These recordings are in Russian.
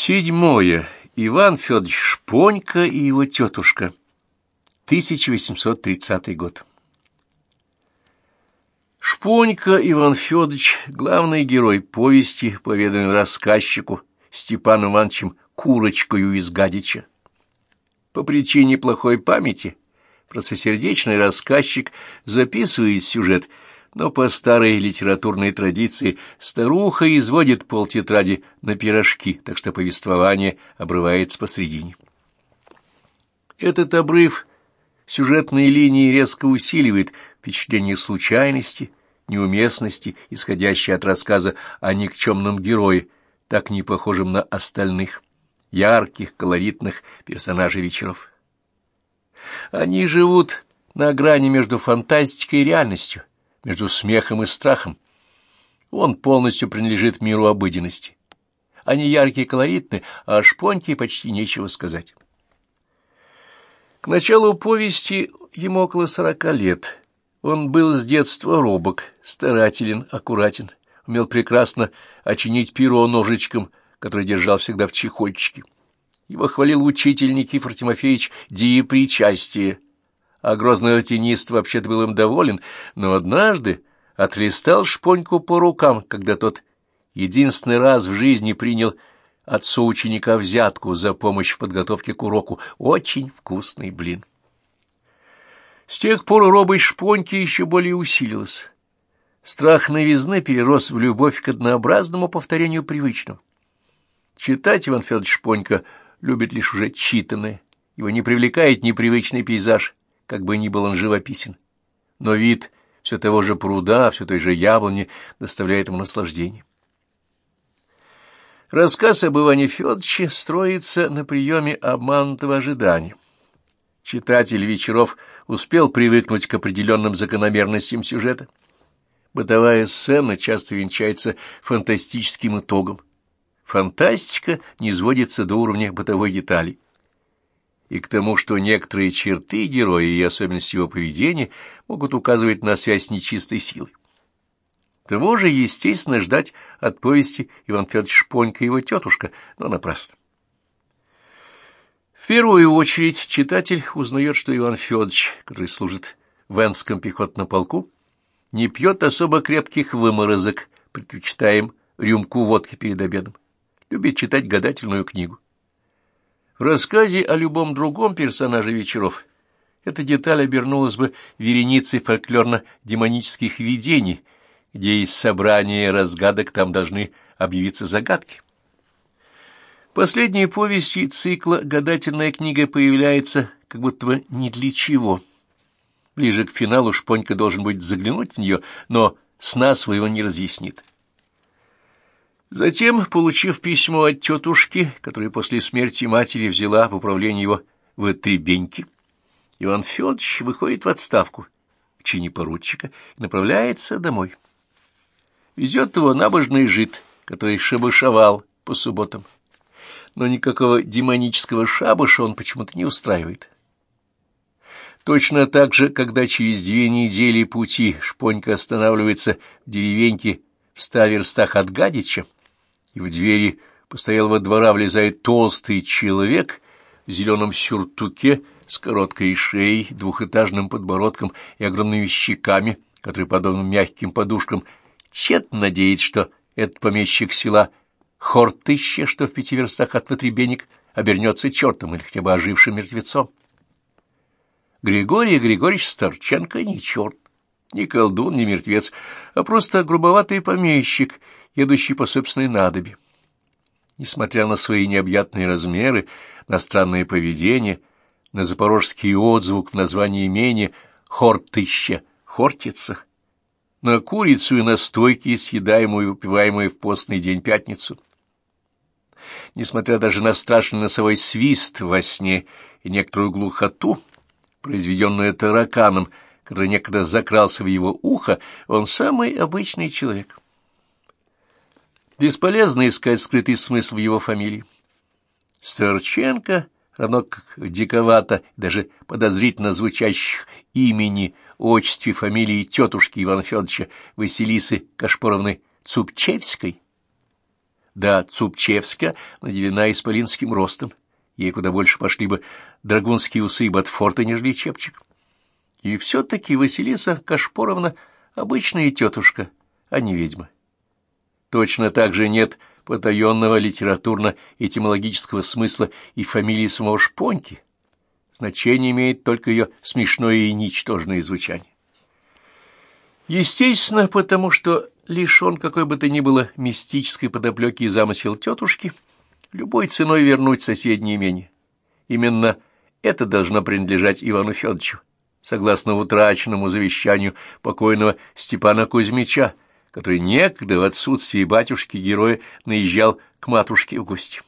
Седьмое. Иван Федорович Шпонька и его тетушка. 1830 год. Шпонька Иван Федорович, главный герой повести, поведанный рассказчику Степану Ивановичем Курочкою из Гадича. По причине плохой памяти простосердечный рассказчик записывает сюжет – но по старой литературной традиции старуха изводит полтетради на пирожки, так что повествование обрывается посредине. Этот обрыв сюжетной линии резко усиливает впечатление случайности, неуместности, исходящее от рассказа о никчемном герое, так не похожем на остальных, ярких, колоритных персонажей вечеров. Они живут на грани между фантастикой и реальностью, между смехом и страхом. Он полностью принадлежит миру обыденности. Они яркие и колоритны, а о шпоньке почти нечего сказать. К началу повести ему около сорока лет. Он был с детства робок, старателен, аккуратен, умел прекрасно очинить перо ножичком, который держал всегда в чехольчике. Его хвалил учитель Никифор Тимофеевич Диепричастие, а грозный латинист вообще-то был им доволен, но однажды отлистал шпоньку по рукам, когда тот единственный раз в жизни принял отцу ученика взятку за помощь в подготовке к уроку. Очень вкусный блин. С тех пор робость шпоньки еще более усилилась. Страх новизны перерос в любовь к однообразному повторению привычного. Читать Иван Федорович Шпонька любит лишь уже читанное. Его не привлекает непривычный пейзаж, как бы ни был он живописен. Но вид все того же пруда, все той же яблони доставляет ему наслаждение. Рассказ об Иване Федоровиче строится на приеме обманутого ожидания. Читатель вечеров успел привыкнуть к определенным закономерностям сюжета. Бытовая сцена часто венчается фантастическим итогом. Фантастика не сводится до уровня бытовой детали и к тому, что некоторые черты героя и особенности его поведения могут указывать на связь с нечистой силой. Того же, естественно, ждать от повести Иван Федорович Шпонька и его тетушка, но напрасно. В первую очередь читатель узнает, что Иван Федорович, который служит в Энском пехотном полку, не пьет особо крепких выморозок, предпочитаем рюмку водки перед обедом, любит читать гадательную книгу. В рассказе о любом другом персонаже вечеров эта деталь обернулась бы вереницей фольклорно-демонических видений, где из собрания разгадок там должны объявиться загадки. Последней повести цикла «Гадательная книга» появляется как будто бы ни для чего. Ближе к финалу Шпонька должен будет заглянуть в нее, но сна своего не разъяснит. Затем, получив письмо от тетушки, которая после смерти матери взяла в управление его в Требеньке, Иван Федорович выходит в отставку в чине поручика и направляется домой. Везет его набожный жид, который шабашевал по субботам. Но никакого демонического шабаша он почему-то не устраивает. Точно так же, когда через две недели пути Шпонька останавливается в деревеньке в ста верстах от Гадича, и в двери постоялого двора влезает толстый человек в зеленом сюртуке с короткой шеей, двухэтажным подбородком и огромными щеками, которые, подобно мягким подушкам, тщетно надеется, что этот помещик села Хортыще, что в пяти верстах от Вотребенек, обернется чертом или хотя бы ожившим мертвецом. Григорий Григорьевич Старченко не черт, ни колдун, ни мертвец, а просто грубоватый помещик, едущий по собственной надобе. Несмотря на свои необъятные размеры, на странное поведение, на запорожский отзвук в названии имения «Хортыще» — «Хортица», на курицу и настойки, съедаемую и выпиваемую в постный день пятницу. Несмотря даже на страшный носовой свист во сне и некоторую глухоту, произведенную тараканом, который некогда закрался в его ухо, он самый обычный человек. Бесполезно искать скрытый смысл в его фамилии. Старченко, равно как диковато, даже подозрительно звучащих имени, отчестве, фамилии тетушки Ивана Федоровича Василисы Кашпоровны Цупчевской, да Цупчевска наделена исполинским ростом. Ей куда больше пошли бы драгунские усы Батфорта, нежели чепчик. И все-таки Василиса Кашпоровна обычная тетушка, а не ведьма. Точно так же нет потаенного литературно-этимологического смысла и фамилии самого Шпоньки. Значение имеет только ее смешное и ничтожное звучание. Естественно, потому что лишен какой бы то ни было мистической подоплеки и замысел тетушки, любой ценой вернуть соседнее имение. Именно это должно принадлежать Ивану Федоровичу, согласно утраченному завещанию покойного Степана Кузьмича, который некогда в отсутствии батюшки-героя наезжал к матушке в гости.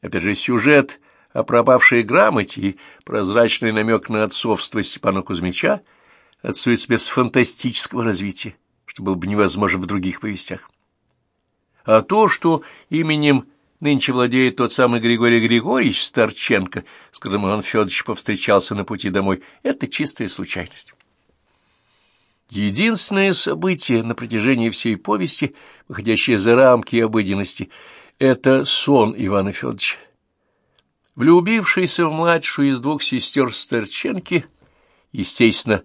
Опять же, сюжет о пропавшей грамоте и прозрачный намек на отцовство Степана Кузьмича отсуется без фантастического развития, что было бы невозможно в других повестях. А то, что именем нынче владеет тот самый Григорий Григорьевич Старченко, с которым Иван Федорович повстречался на пути домой, это чистая случайность. Единственное событие на протяжении всей повести, выходящее за рамки обыденности, это сон Ивана Федоровича. Влюбившийся в младшую из двух сестер Старченки, естественно,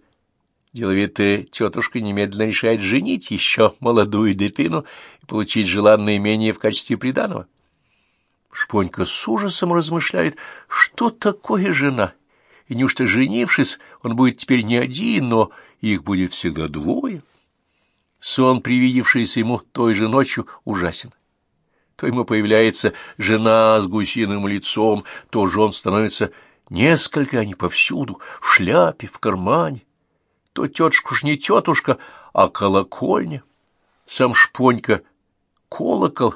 деловитая тетушка немедленно решает женить еще молодую дитину и получить желанное имение в качестве приданого. Шпонька с ужасом размышляет, что такое жена, и неужто, женившись, он будет теперь не один, но их будет всегда двое. Сон, привидевшийся ему той же ночью, ужасен. То ему появляется жена с гусиным лицом, то же становится несколько, они повсюду, в шляпе, в кармане. То тетушка ж не тетушка, а колокольня. Сам шпонька — колокол,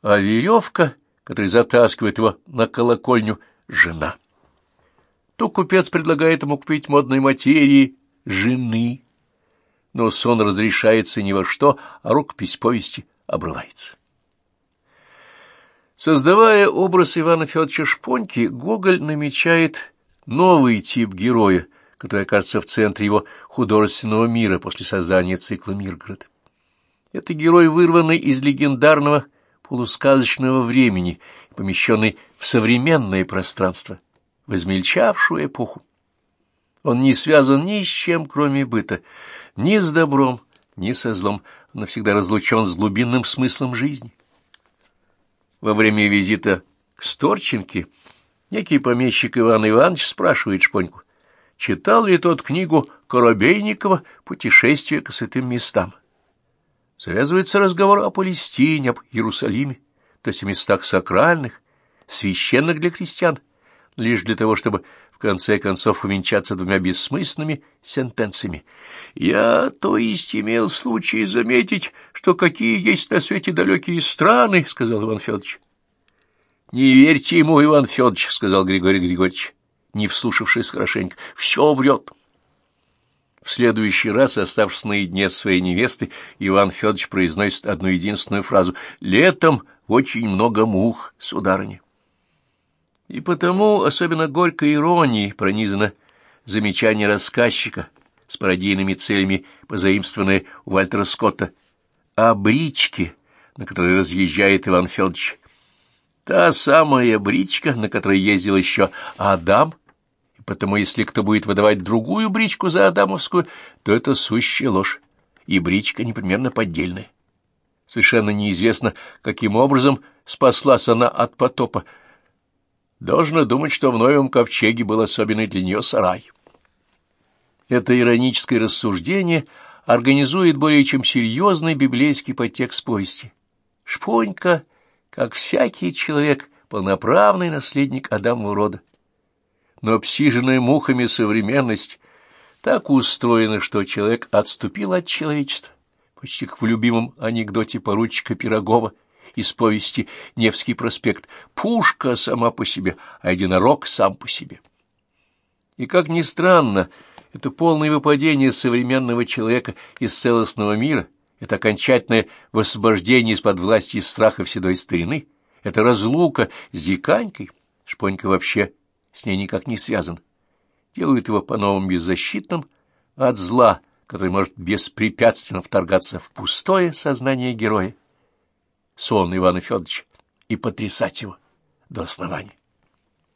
а веревка, которая затаскивает его на колокольню, — жена. То купец предлагает ему купить модной материи жены. Но сон разрешается ни во что, а рукопись повести обрывается. Создавая образ Ивана Федоровича Шпоньки, Гоголь намечает новый тип героя, который окажется в центре его художественного мира после создания цикла «Миргород». Это герой, вырванный из легендарного полусказочного времени, помещенный в современное пространство, в измельчавшую эпоху. Он не связан ни с чем, кроме быта, ни с добром, ни со злом, он навсегда разлучен с глубинным смыслом жизни. Во время визита к Сторченке некий помещик Иван Иванович спрашивает Шпоньку, читал ли тот книгу Коробейникова «Путешествие к святым местам». Завязывается разговор о Палестине, об Иерусалиме, то есть о местах сакральных, священных для христиан, лишь для того, чтобы конце концов увенчаться двумя бессмысленными сентенциями. Я, то есть, имел случай заметить, что какие есть на свете далекие страны, — сказал Иван Федорович. — Не верьте ему, Иван Федорович, — сказал Григорий Григорьевич, не вслушавшись хорошенько. — Все врет. В следующий раз, оставшись наедине с своей невестой, Иван Федорович произносит одну единственную фразу «Летом очень много мух, сударыня». И потому особенно горькой иронией пронизано замечание рассказчика с пародийными целями, позаимствованное у Вальтера Скотта, о бричке, на которой разъезжает Иван Федорович. Та самая бричка, на которой ездил еще Адам, и потому если кто будет выдавать другую бричку за Адамовскую, то это сущая ложь, и бричка непременно поддельная. Совершенно неизвестно, каким образом спаслась она от потопа, Должно думать, что в новом ковчеге был особенный для нее сарай. Это ироническое рассуждение организует более чем серьезный библейский подтекст повести. Шпонька, как всякий человек, полноправный наследник Адамова рода. Но обсиженная мухами современность так устроена, что человек отступил от человечества, почти как в любимом анекдоте поручика Пирогова — из повести «Невский проспект» «Пушка сама по себе, а единорог сам по себе». И, как ни странно, это полное выпадение современного человека из целостного мира, это окончательное высвобождение из-под власти и страха седой старины, это разлука с диканькой, Шпонька вообще с ней никак не связан, делают его по-новому беззащитным от зла, который может беспрепятственно вторгаться в пустое сознание героя сон Ивана Федоровича и потрясать его до основания.